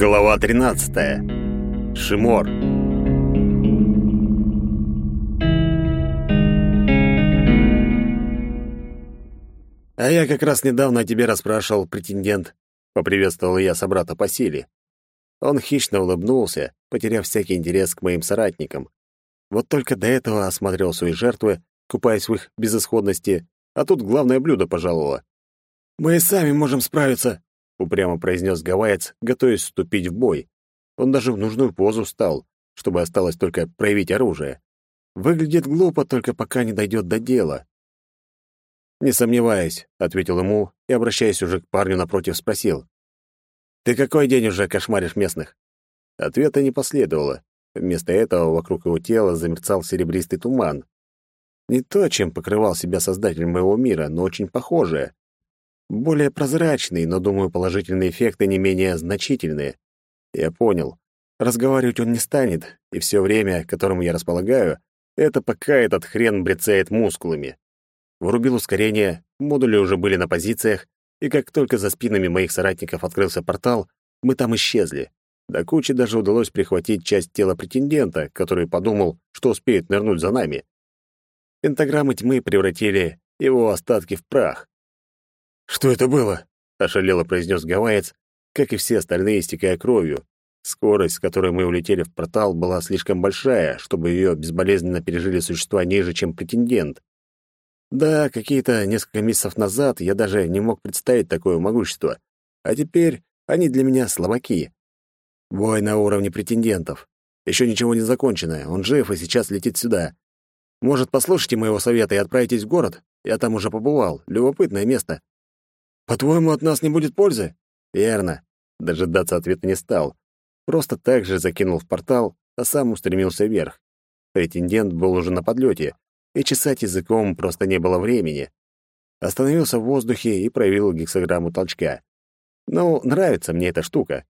Глава 13. Шимор. А я как раз недавно о тебе расспрашивал, претендент, поприветствовал я собрата по силе. Он хищно улыбнулся, потеряв всякий интерес к моим соратникам. Вот только до этого осмотрел свои жертвы, купаясь в их безысходности, а тут главное блюдо пожаловало. «Мы и сами можем справиться», — упрямо произнес гавайец, готовясь вступить в бой. Он даже в нужную позу встал, чтобы осталось только проявить оружие. Выглядит глупо, только пока не дойдет до дела. «Не сомневаюсь», — ответил ему и, обращаясь уже к парню напротив, спросил. «Ты какой день уже кошмаришь местных?» Ответа не последовало. Вместо этого вокруг его тела замерцал серебристый туман. Не то, чем покрывал себя создатель моего мира, но очень похожее. Более прозрачный, но, думаю, положительные эффекты не менее значительные. Я понял. Разговаривать он не станет, и все время, которым я располагаю, это пока этот хрен брецает мускулами. Врубил ускорение, модули уже были на позициях, и как только за спинами моих соратников открылся портал, мы там исчезли. До кучи даже удалось прихватить часть тела претендента, который подумал, что успеет нырнуть за нами. Пентаграммы тьмы превратили его остатки в прах. «Что это было?» — ошалело произнес гавайец, как и все остальные, истекая кровью. Скорость, с которой мы улетели в портал, была слишком большая, чтобы ее безболезненно пережили существа ниже, чем претендент. Да, какие-то несколько месяцев назад я даже не мог представить такое могущество, а теперь они для меня слабаки. Бой на уровне претендентов. Еще ничего не закончено, он жив и сейчас летит сюда. Может, послушайте моего совета и отправитесь в город? Я там уже побывал, любопытное место. По-твоему, от нас не будет пользы? Верно. Дожидаться ответа не стал. Просто так же закинул в портал, а сам устремился вверх. Претендент был уже на подлете, и чесать языком просто не было времени. Остановился в воздухе и проявил гексограмму толчка. Ну, нравится мне эта штука.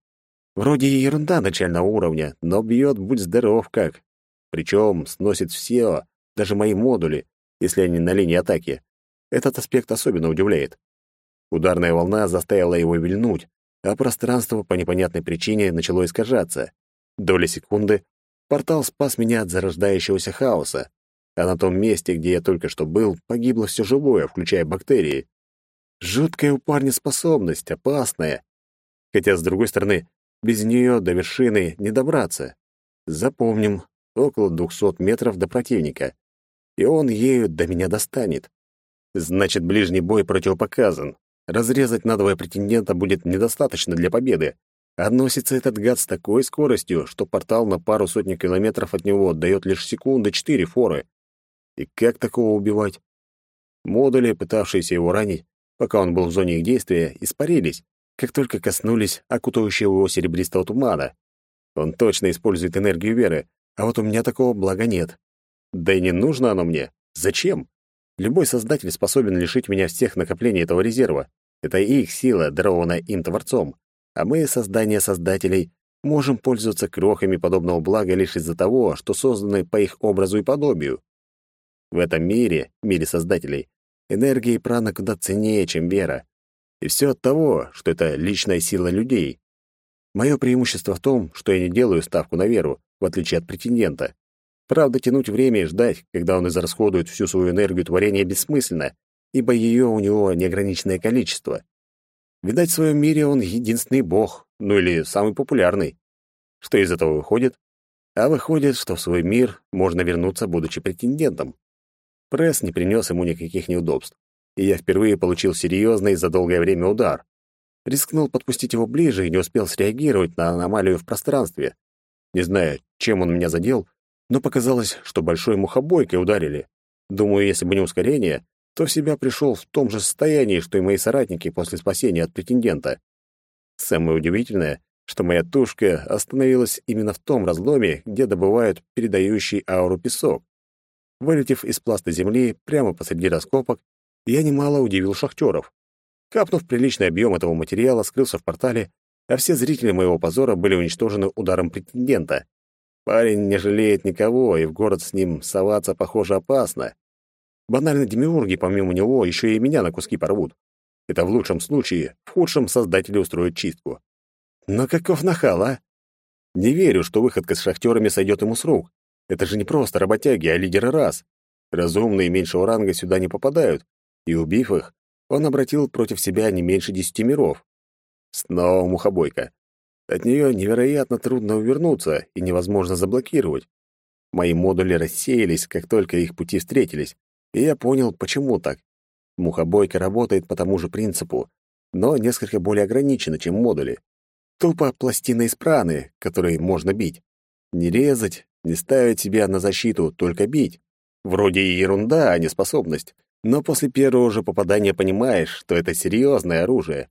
Вроде и ерунда начального уровня, но бьет будь здоров как. Причем сносит все, даже мои модули, если они на линии атаки. Этот аспект особенно удивляет. Ударная волна заставила его вильнуть, а пространство по непонятной причине начало искажаться. Доли секунды портал спас меня от зарождающегося хаоса, а на том месте, где я только что был, погибло все живое, включая бактерии. Жуткая у парня способность, опасная. Хотя, с другой стороны, без нее до вершины не добраться. Запомним, около двухсот метров до противника. И он ею до меня достанет. Значит, ближний бой противопоказан. Разрезать надвое претендента будет недостаточно для победы. А носится этот гад с такой скоростью, что портал на пару сотни километров от него отдает лишь секунды четыре форы. И как такого убивать? Модули, пытавшиеся его ранить, пока он был в зоне их действия, испарились, как только коснулись окутывающего его серебристого тумана. Он точно использует энергию веры, а вот у меня такого блага нет. Да и не нужно оно мне. Зачем? Любой создатель способен лишить меня всех накоплений этого резерва. Это их сила, дарованная им Творцом. А мы, создание создателей, можем пользоваться крохами подобного блага лишь из-за того, что созданы по их образу и подобию. В этом мире, мире создателей, энергия и прана куда ценнее, чем вера. И все от того, что это личная сила людей. Мое преимущество в том, что я не делаю ставку на веру, в отличие от претендента. Правда, тянуть время и ждать, когда он израсходует всю свою энергию творения, бессмысленно, ибо ее у него неограниченное количество. Видать, в своем мире он единственный бог, ну или самый популярный. Что из этого выходит? А выходит, что в свой мир можно вернуться, будучи претендентом. Пресс не принес ему никаких неудобств, и я впервые получил серьезный за долгое время удар. Рискнул подпустить его ближе и не успел среагировать на аномалию в пространстве. Не знаю, чем он меня задел, но показалось, что большой мухобойкой ударили. Думаю, если бы не ускорение, то в себя пришел в том же состоянии, что и мои соратники после спасения от претендента. Самое удивительное, что моя тушка остановилась именно в том разломе, где добывают передающий ауру песок. Вылетев из пласта земли прямо посреди раскопок, я немало удивил шахтеров. Капнув приличный объем этого материала, скрылся в портале, а все зрители моего позора были уничтожены ударом претендента. Парень не жалеет никого, и в город с ним соваться, похоже, опасно. Банально демиурги, помимо него, еще и меня на куски порвут. Это в лучшем случае, в худшем создатели устроят чистку. Но каков нахал, а? Не верю, что выходка с шахтерами сойдет ему с рук. Это же не просто работяги, а лидеры рас. Разумные меньшего ранга сюда не попадают, и, убив их, он обратил против себя не меньше десяти миров. Снова мухобойка. От нее невероятно трудно увернуться и невозможно заблокировать. Мои модули рассеялись, как только их пути встретились, и я понял, почему так. Мухобойка работает по тому же принципу, но несколько более ограничена, чем модули. Тупо пластины из праны, которые можно бить. Не резать, не ставить себя на защиту, только бить. Вроде и ерунда, а не способность. Но после первого же попадания понимаешь, что это серьезное оружие.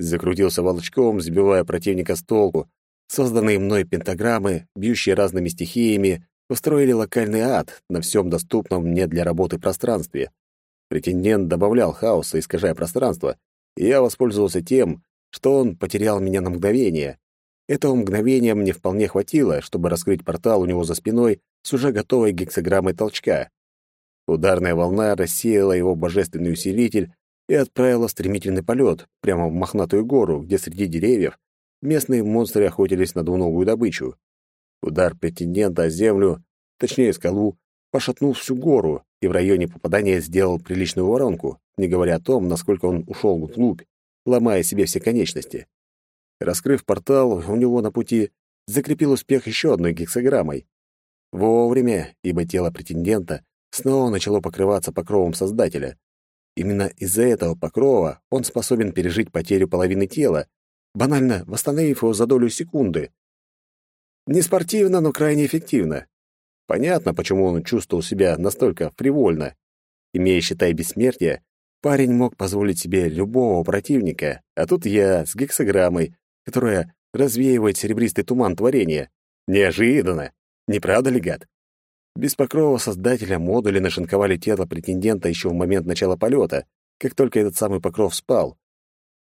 Закрутился волчком, сбивая противника с толку. Созданные мной пентаграммы, бьющие разными стихиями, устроили локальный ад на всем доступном мне для работы пространстве. Претендент добавлял хаоса, искажая пространство, и я воспользовался тем, что он потерял меня на мгновение. Этого мгновения мне вполне хватило, чтобы раскрыть портал у него за спиной с уже готовой гексограммой толчка. Ударная волна рассеяла его божественный усилитель и отправила стремительный полет прямо в мохнатую гору, где среди деревьев местные монстры охотились на двуногую добычу. Удар претендента о землю, точнее скалу, пошатнул всю гору и в районе попадания сделал приличную воронку, не говоря о том, насколько он ушел вглубь, ломая себе все конечности. Раскрыв портал у него на пути, закрепил успех еще одной гексограммой. Вовремя, ибо тело претендента снова начало покрываться покровом Создателя. Именно из-за этого покрова он способен пережить потерю половины тела, банально восстановив его за долю секунды. Не спортивно, но крайне эффективно. Понятно, почему он чувствовал себя настолько фривольно. Имея, считай, бессмертие, парень мог позволить себе любого противника, а тут я с гексограммой, которая развеивает серебристый туман творения. Неожиданно. Не правда ли, гад? Без покрова создателя модули нашинковали тело претендента еще в момент начала полета, как только этот самый покров спал.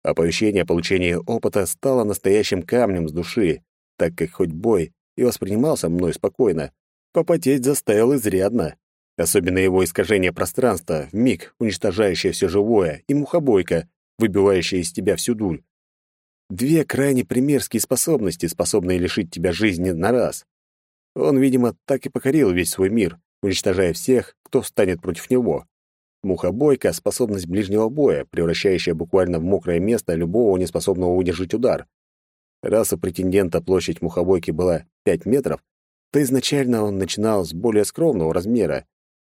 Оповещение о получении опыта стало настоящим камнем с души, так как хоть бой и воспринимался мной спокойно, попотеть заставил изрядно. Особенно его искажение пространства, в миг уничтожающее все живое, и мухобойка, выбивающая из тебя всю дуль. Две крайне примерские способности, способные лишить тебя жизни на раз. Он, видимо, так и покорил весь свой мир, уничтожая всех, кто встанет против него. Мухобойка — способность ближнего боя, превращающая буквально в мокрое место любого неспособного выдержать удар. Раз у претендента площадь мухобойки была 5 метров, то изначально он начинал с более скромного размера.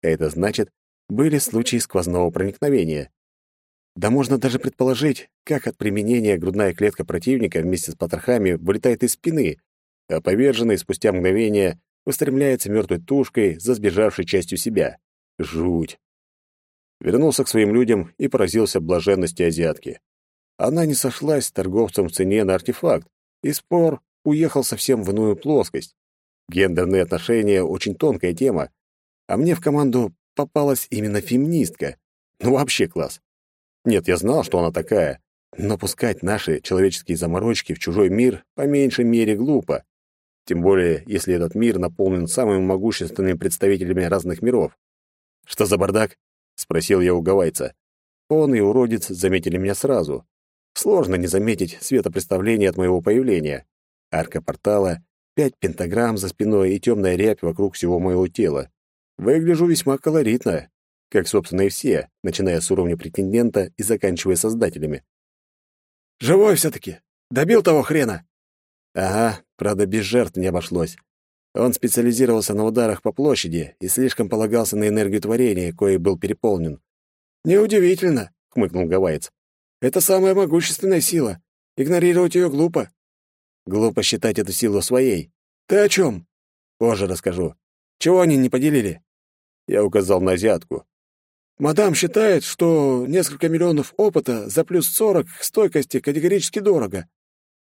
Это значит, были случаи сквозного проникновения. Да можно даже предположить, как от применения грудная клетка противника вместе с потрохами вылетает из спины, а поверженный спустя мгновение устремляется мертвой тушкой за сбежавшей частью себя. Жуть. Вернулся к своим людям и поразился блаженности азиатки. Она не сошлась с торговцем в цене на артефакт, и спор уехал совсем в иную плоскость. Гендерные отношения — очень тонкая тема, а мне в команду попалась именно феминистка. Ну, вообще класс. Нет, я знал, что она такая, но пускать наши человеческие заморочки в чужой мир по меньшей мере глупо. Тем более, если этот мир наполнен самыми могущественными представителями разных миров. «Что за бардак?» — спросил я у гавайца. Он и уродец заметили меня сразу. Сложно не заметить светопредставление от моего появления. Арка портала, пять пентаграмм за спиной и темная рябь вокруг всего моего тела. Выгляжу весьма колоритно, как, собственно, и все, начиная с уровня претендента и заканчивая создателями. «Живой все-таки! Добил того хрена!» Ага, правда, без жертв не обошлось. Он специализировался на ударах по площади и слишком полагался на энергию творения, кое был переполнен. «Неудивительно», — хмыкнул гавайец. «Это самая могущественная сила. Игнорировать ее глупо». «Глупо считать эту силу своей. Ты о чем?» «Позже расскажу. Чего они не поделили?» Я указал на азиатку. «Мадам считает, что несколько миллионов опыта за плюс сорок стойкости категорически дорого.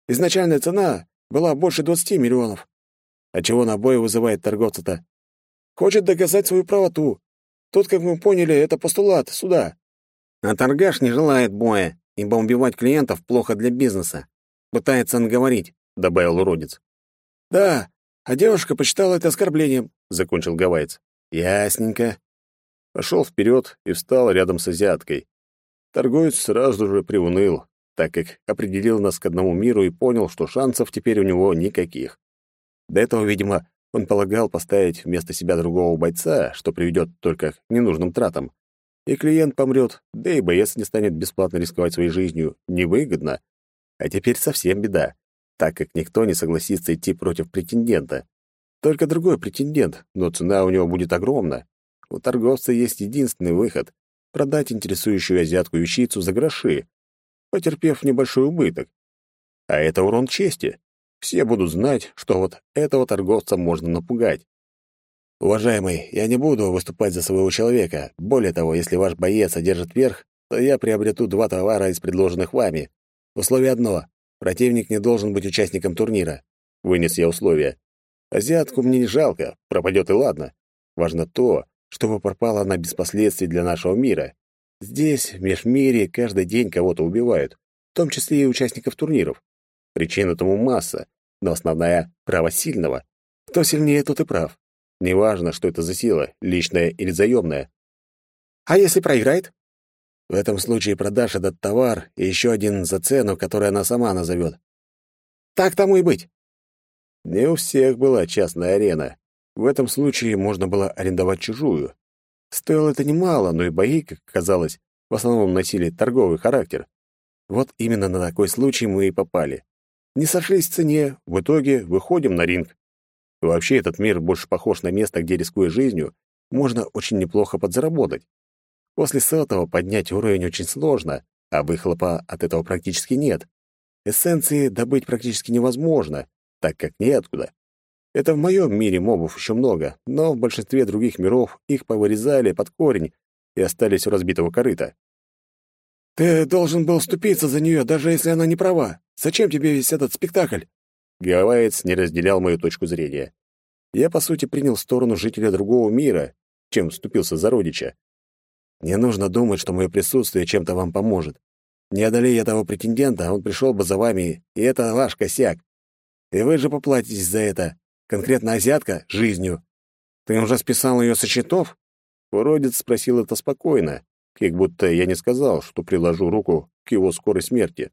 Изначальная цена была больше двадцати миллионов. А чего на бой вызывает торговца-то? Хочет доказать свою правоту. Тут, как мы поняли, это постулат суда. А торгаш не желает боя, ибо убивать клиентов плохо для бизнеса. Пытается наговорить, — добавил уродец. Да, а девушка посчитала это оскорблением, — закончил гавайец. Ясненько. Пошел вперед и встал рядом с азиаткой. Торговец сразу же приуныл. Так как определил нас к одному миру и понял, что шансов теперь у него никаких. До этого, видимо, он полагал поставить вместо себя другого бойца, что приведет только к ненужным тратам. И клиент помрет, да и боец не станет бесплатно рисковать своей жизнью. Невыгодно. А теперь совсем беда, так как никто не согласится идти против претендента. Только другой претендент, но цена у него будет огромна. У торговца есть единственный выход — продать интересующую азиатку вещицу за гроши, потерпев небольшой убыток. А это урон чести. Все будут знать, что вот этого торговца можно напугать. Уважаемый, я не буду выступать за своего человека. Более того, если ваш боец одержит верх, то я приобрету два товара из предложенных вами. Условие одно — противник не должен быть участником турнира. Вынес я условие. Азиатку мне не жалко, пропадет и ладно. Важно то, чтобы пропала она без последствий для нашего мира. Здесь, в межмире, каждый день кого-то убивают, в том числе и участников турниров. Причин этому масса, но основная — право сильного. Кто сильнее, тот и прав. Неважно, что это за сила, личная или заемная. А если проиграет? В этом случае продашь этот товар и еще один за цену, которую она сама назовет. Так тому и быть. Не у всех была частная арена. В этом случае можно было арендовать чужую. Стоило это немало, но и бои, как казалось, в основном носили торговый характер. Вот именно на такой случай мы и попали. Не сошлись в цене, в итоге выходим на ринг. Вообще этот мир больше похож на место, где, рискуя жизнью, можно очень неплохо подзаработать. После сотого поднять уровень очень сложно, а выхлопа от этого практически нет. Эссенции добыть практически невозможно, так как неоткуда. Это в моем мире мобов еще много, но в большинстве других миров их повырезали под корень и остались у разбитого корыта. «Ты должен был ступиться за нее, даже если она не права. Зачем тебе весь этот спектакль?» Гавайец не разделял мою точку зрения. Я, по сути, принял сторону жителя другого мира, чем вступился за родича. Не нужно думать, что мое присутствие чем-то вам поможет. Не одолея того претендента, он пришел бы за вами, и это ваш косяк. И вы же поплатитесь за это. Конкретно азиатка — жизнью. Ты уже списал ее со счетов? Уродец спросил это спокойно, как будто я не сказал, что приложу руку к его скорой смерти.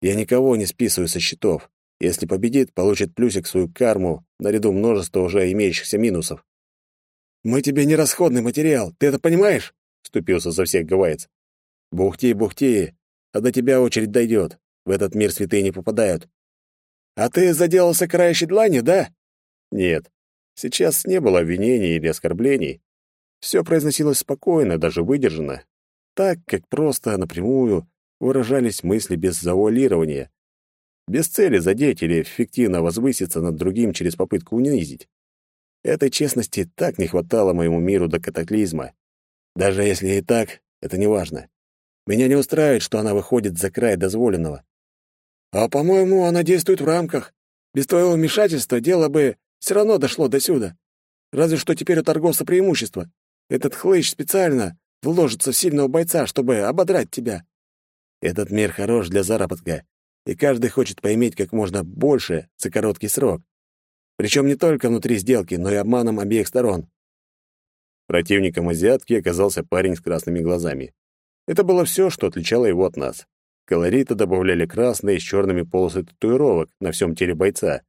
Я никого не списываю со счетов. Если победит, получит плюсик свою карму, наряду множества уже имеющихся минусов. «Мы тебе не расходный материал, ты это понимаешь?» — вступился за всех гавайец. «Бухти, бухти, а до тебя очередь дойдет. В этот мир святые не попадают. «А ты заделался крающей дланью, да?» «Нет. Сейчас не было обвинений или оскорблений. Все произносилось спокойно, даже выдержанно. Так, как просто, напрямую, выражались мысли без завуалирования. Без цели задеть или эффективно возвыситься над другим через попытку унизить. Этой честности так не хватало моему миру до катаклизма. Даже если и так, это не важно. Меня не устраивает, что она выходит за край дозволенного. А, по-моему, она действует в рамках. Без твоего вмешательства дело бы все равно дошло до сюда. Разве что теперь у торговца преимущество. Этот хлыщ специально вложится в сильного бойца, чтобы ободрать тебя. Этот мир хорош для заработка, и каждый хочет поиметь как можно больше за короткий срок. Причем не только внутри сделки, но и обманом обеих сторон. Противником азиатки оказался парень с красными глазами. Это было все, что отличало его от нас. Колориты добавляли красные с черными полосы татуировок на всем теле бойца.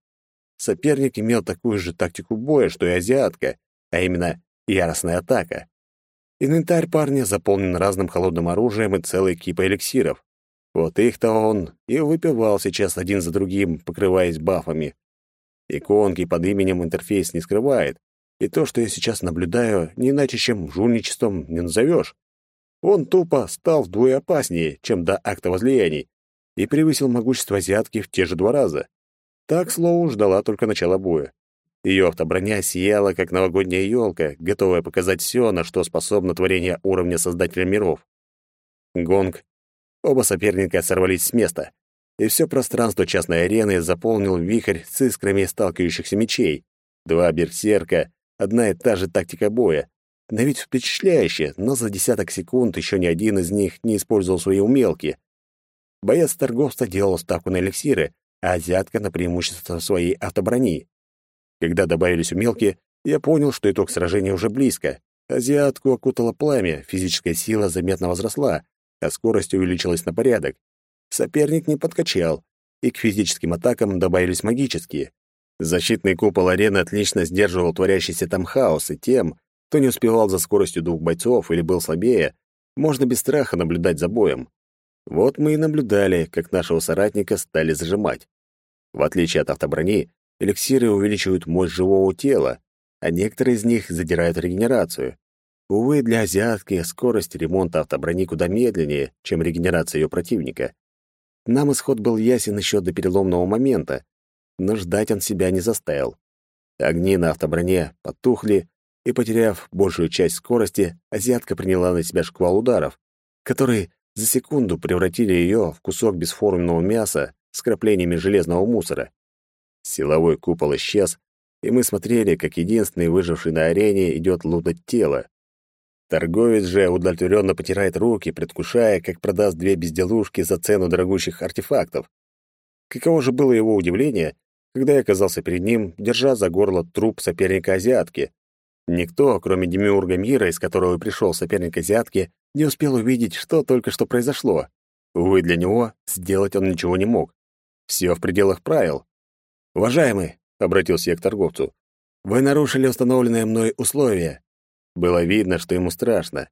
Соперник имел такую же тактику боя, что и азиатка, а именно яростная атака. Инвентарь парня заполнен разным холодным оружием и целой кипой эликсиров. Вот их-то он и выпивал сейчас один за другим, покрываясь бафами. Иконки под именем интерфейс не скрывает, и то, что я сейчас наблюдаю, не иначе, чем жульничеством не назовешь. Он тупо стал вдвое опаснее, чем до акта возлияний, и превысил могущество азиатки в те же два раза. Так Слоу ждала только начала боя. Ее автоброня сияла, как новогодняя елка, готовая показать все, на что способно творение уровня Создателя миров. Гонг. Оба соперника сорвались с места, и все пространство частной арены заполнил вихрь с искрами сталкивающихся мечей. Два берсерка, одна и та же тактика боя, на вид впечатляюще, но за десяток секунд еще ни один из них не использовал свои умелки. Боец торговца делал ставку на эликсиры, а азиатка на преимущество своей автоброни. Когда добавились умелки, я понял, что итог сражения уже близко. Азиатку окутало пламя, физическая сила заметно возросла, а скорость увеличилась на порядок. соперник не подкачал, и к физическим атакам добавились магические. Защитный купол арены отлично сдерживал творящийся там хаос, и тем, кто не успевал за скоростью двух бойцов или был слабее, можно без страха наблюдать за боем. Вот мы и наблюдали, как нашего соратника стали зажимать. В отличие от автоброни, эликсиры увеличивают мощь живого тела, а некоторые из них задирают регенерацию. Увы, для азиатки скорость ремонта автоброни куда медленнее, чем регенерация ее противника. Нам исход был ясен еще до переломного момента, но ждать он себя не заставил. Огни на автоброне потухли, и, потеряв большую часть скорости, азиатка приняла на себя шквал ударов, которые за секунду превратили ее в кусок бесформенного мяса с краплениями железного мусора. Силовой купол исчез, и мы смотрели, как единственный выживший на арене идет лутать тело. Торговец же удовлетворенно потирает руки, предвкушая, как продаст две безделушки за цену дорогущих артефактов. Каково же было его удивление, когда я оказался перед ним, держа за горло труп соперника-азиатки. Никто, кроме Демиурга Мира, из которого пришел соперник азиатки, не успел увидеть, что только что произошло. Увы, для него сделать он ничего не мог. Все в пределах правил. «Уважаемый», — обратился я к торговцу, — «вы нарушили установленные мной условия. Было видно, что ему страшно.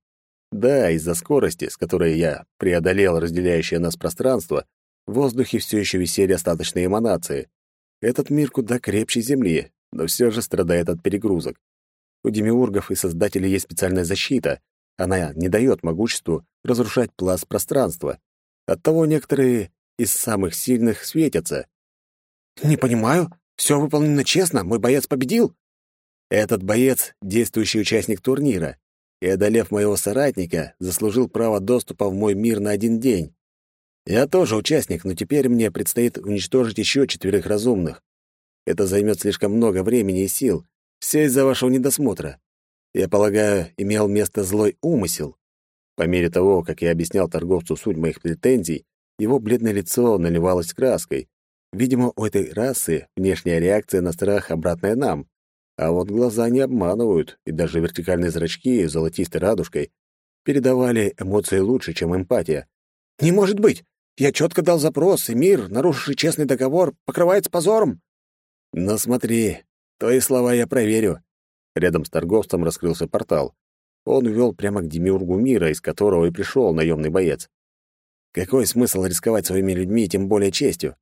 Да, из-за скорости, с которой я преодолел разделяющее нас пространство, в воздухе все еще висели остаточные эманации. Этот мир куда крепче Земли, но все же страдает от перегрузок. У демиургов и создателей есть специальная защита. Она не дает могуществу разрушать пласт пространства. Оттого некоторые из самых сильных светятся. «Не понимаю. Все выполнено честно. Мой боец победил?» Этот боец — действующий участник турнира, и, одолев моего соратника, заслужил право доступа в мой мир на один день. Я тоже участник, но теперь мне предстоит уничтожить еще четверых разумных. Это займет слишком много времени и сил. Все из-за вашего недосмотра. Я полагаю, имел место злой умысел. По мере того, как я объяснял торговцу суть моих претензий, его бледное лицо наливалось краской. Видимо, у этой расы внешняя реакция на страх обратная нам. А вот глаза не обманывают, и даже вертикальные зрачки с золотистой радужкой передавали эмоции лучше, чем эмпатия. «Не может быть! Я четко дал запрос, и мир, нарушивший честный договор, покрывается позором!» «Но смотри, твои слова я проверю». Рядом с торговцем раскрылся портал. Он вел прямо к демиургу мира, из которого и пришел наемный боец. «Какой смысл рисковать своими людьми, тем более честью?»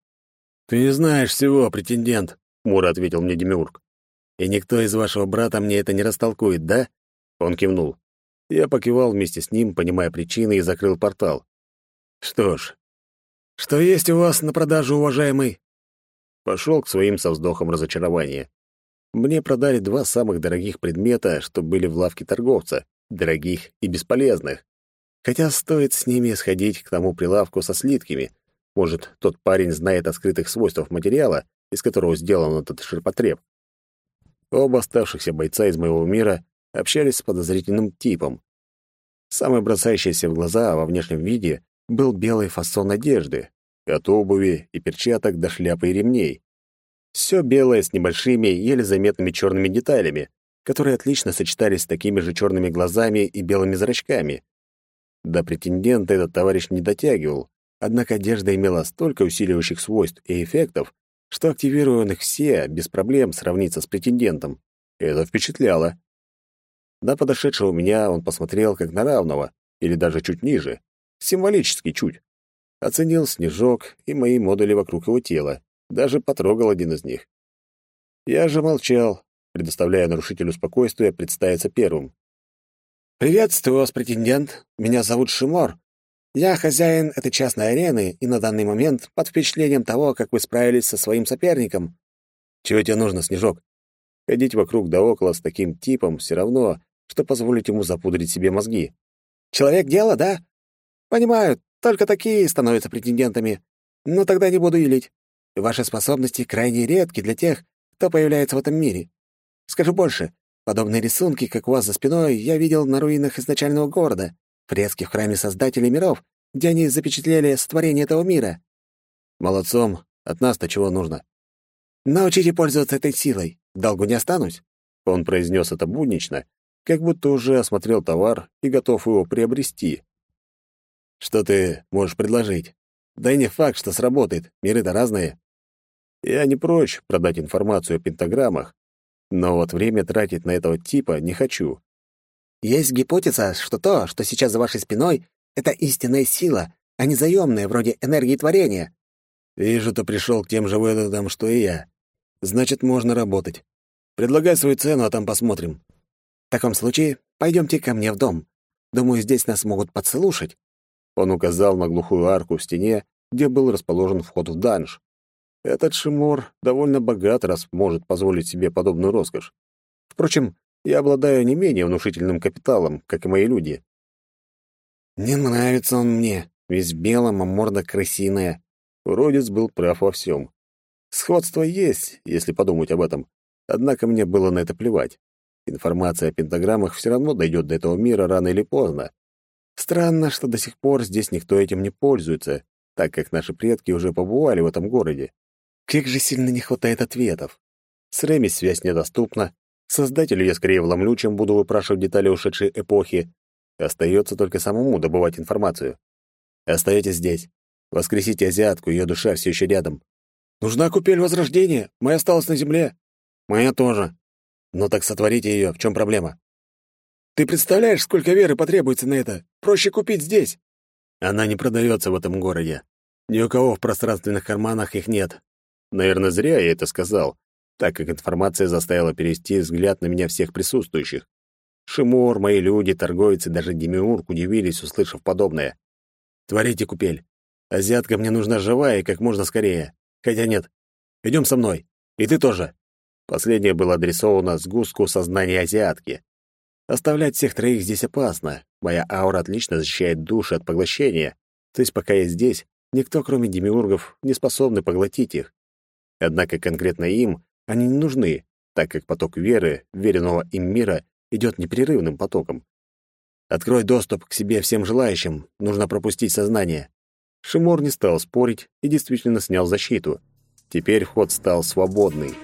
«Ты не знаешь всего, претендент», — хмуро ответил мне демиург. И никто из вашего брата мне это не растолкует, да?» Он кивнул. Я покивал вместе с ним, понимая причины, и закрыл портал. «Что ж, что есть у вас на продажу, уважаемый?» Пошел к своим со вздохом разочарования. Мне продали два самых дорогих предмета, что были в лавке торговца, дорогих и бесполезных. Хотя стоит с ними сходить к тому прилавку со слитками. Может, тот парень знает о скрытых свойствах материала, из которого сделан этот ширпотреб. Оба оставшихся бойца из моего мира общались с подозрительным типом. Самый бросающийся в глаза во внешнем виде был белый фасон одежды, от обуви и перчаток до шляпы и ремней. Все белое с небольшими, еле заметными черными деталями, которые отлично сочетались с такими же черными глазами и белыми зрачками. До претендента этот товарищ не дотягивал, однако одежда имела столько усиливающих свойств и эффектов, что активируя их все, без проблем сравниться с претендентом. Это впечатляло. На подошедшего меня он посмотрел как на равного, или даже чуть ниже, символически чуть. Оценил снежок и мои модули вокруг его тела, даже потрогал один из них. Я же молчал, предоставляя нарушителю спокойствия представиться первым. «Приветствую вас, претендент. Меня зовут Шимор. Я хозяин этой частной арены и на данный момент под впечатлением того, как вы справились со своим соперником. Чего тебе нужно, Снежок? Ходить вокруг да около с таким типом все равно, что позволить ему запудрить себе мозги. Человек дело, да? Понимаю, только такие становятся претендентами. Но тогда не буду юлить. Ваши способности крайне редки для тех, кто появляется в этом мире. Скажу больше, подобные рисунки, как у вас за спиной, я видел на руинах изначального города фрески в храме Создателя миров, где они запечатлели сотворение этого мира. Молодцом, от нас-то чего нужно? Научите пользоваться этой силой, долгу не останусь. Он произнес это буднично, как будто уже осмотрел товар и готов его приобрести. Что ты можешь предложить? Да и не факт, что сработает. Миры-то разные. Я не прочь продать информацию о пентаграммах, но вот время тратить на этого типа не хочу. Есть гипотеза, что то, что сейчас за вашей спиной, это истинная сила, а не заемная, вроде энергии творения. Вижу, ты пришел к тем же выводам, что и я. Значит, можно работать. Предлагай свою цену, а там посмотрим. В таком случае пойдемте ко мне в дом. Думаю, здесь нас могут подслушать. Он указал на глухую арку в стене, где был расположен вход в данж. Этот Шимор довольно богат, раз может позволить себе подобную роскошь. Впрочем, я обладаю не менее внушительным капиталом, как и мои люди. Не нравится он мне, весь белым, а морда крысиная. Уродец был прав во всем. Сходство есть, если подумать об этом. Однако мне было на это плевать. Информация о пентаграммах все равно дойдет до этого мира рано или поздно. Странно, что до сих пор здесь никто этим не пользуется, так как наши предки уже побывали в этом городе. Как же сильно не хватает ответов. С Реми связь недоступна. Создателю я скорее вломлю, чем буду выпрашивать детали ушедшей эпохи. Остается только самому добывать информацию. Остаетесь здесь. Воскресите азиатку, ее душа все еще рядом. Нужна купель возрождения. Моя осталась на земле. Моя тоже. Ну так сотворите ее. В чем проблема? Ты представляешь, сколько веры потребуется на это? Проще купить здесь. Она не продается в этом городе. Ни у кого в пространственных карманах их нет. Наверное, зря я это сказал, так как информация заставила перевести взгляд на меня всех присутствующих. Шимор, мои люди, торговцы, даже Демиург удивились, услышав подобное. «Творите купель. Азиатка мне нужна живая и как можно скорее. Хотя нет. Идем со мной. И ты тоже». Последнее было адресовано сгустку сознания азиатки. Оставлять всех троих здесь опасно. Моя аура отлично защищает души от поглощения. То есть пока я здесь, никто, кроме демиургов, не способны поглотить их. Однако конкретно им они не нужны, так как поток веры, веренного им мира, идет непрерывным потоком. Открой доступ к себе всем желающим, нужно пропустить сознание. Шимор не стал спорить и действительно снял защиту. Теперь вход стал свободный.